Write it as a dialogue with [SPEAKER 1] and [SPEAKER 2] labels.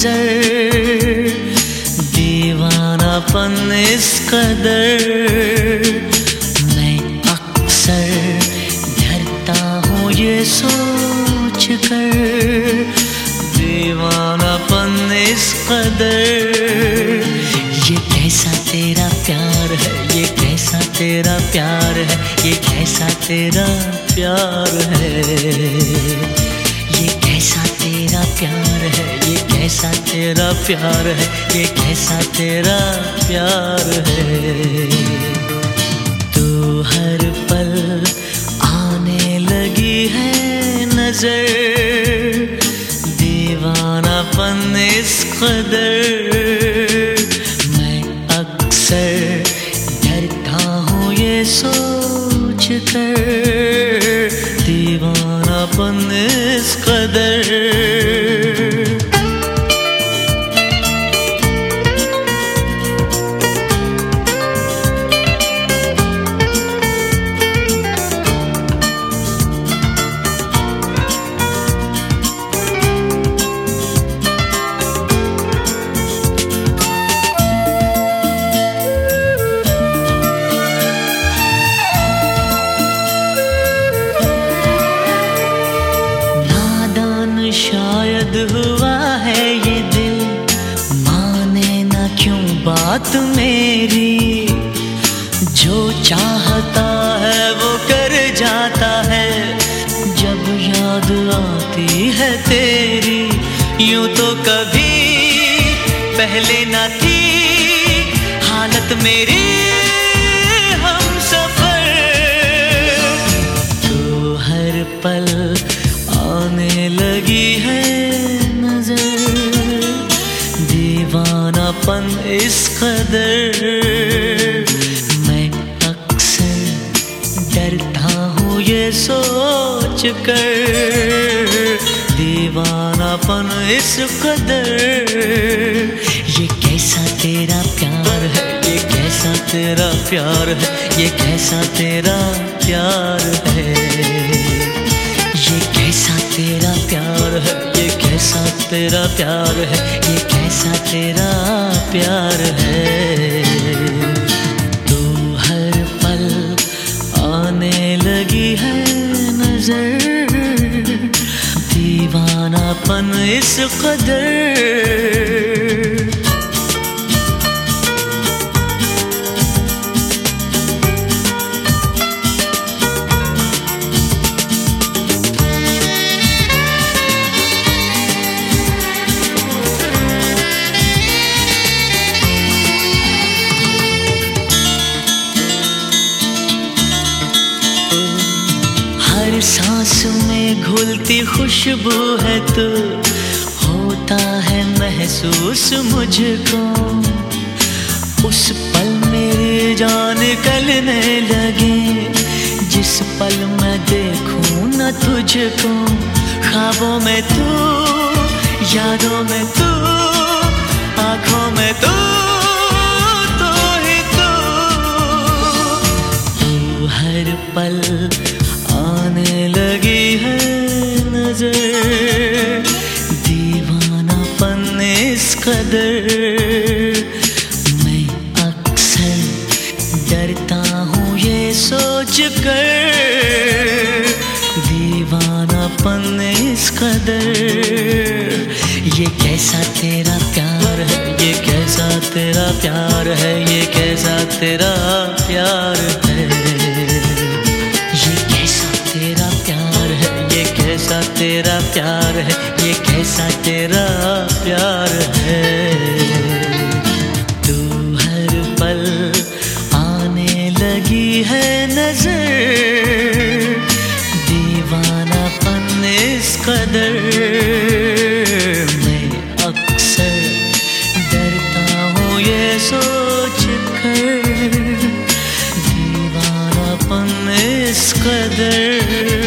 [SPEAKER 1] नज़र दीवानापन इस कदर मैं अक्सर धरता हूँ ये सोच कर दीवानापन इस कदर। ये कैसा तेरा प्यार है? ये कैसा तेरा प्यार है? ये कैसा तेरा प्यार है? कैसा तेरा प्यार है? ये कैसा तेरा प्यार है? ये कैसा तेरा प्यार है? तू हर पल आने लगी है नज़र, दीवानापन इस कदर। इस बात मेरी। जो चाहता है वो कर जाता है। जब याद आती है तेरी, यूँ तो कभी पहले ना थी। हालत मेरी इस कदर। मैं अक्सर डरता हूँ ये सोच कर। दीवानापन इस कदर। ये कैसा तेरा प्यार है? ये कैसा तेरा प्यार है? ये कैसा तेरा प्यार है? ये कैसा तेरा प्यार है? ये कैसा तेरा प्यार है? ये कैसा तेरा प्यार है। तू हर पल आने लगी है नज़र। दीवानापन इस कदर घुलती खुशबू है तू होता है महसूस मुझको। उस पल मेरी जान कलने लगे, जिस पल मैं देखूँ न तुझको। ख्वाबों में तू, यादों में तू। नज़र दीवानापन इस कदर। मैं अक्सर डरता हूँ ये सोच कर दीवाना दीवानापन इस कदर। ये कैसा तेरा प्यार है? ये कैसा तेरा प्यार है? ये कैसा तेरा प्यार है? कैसा तेरा प्यार है। तू हर पल आने लगी है नज़र। दीवानापन इस कदर। मैं अक्सर डरता हूँ ये सोच कर। दीवानापन इस कदर।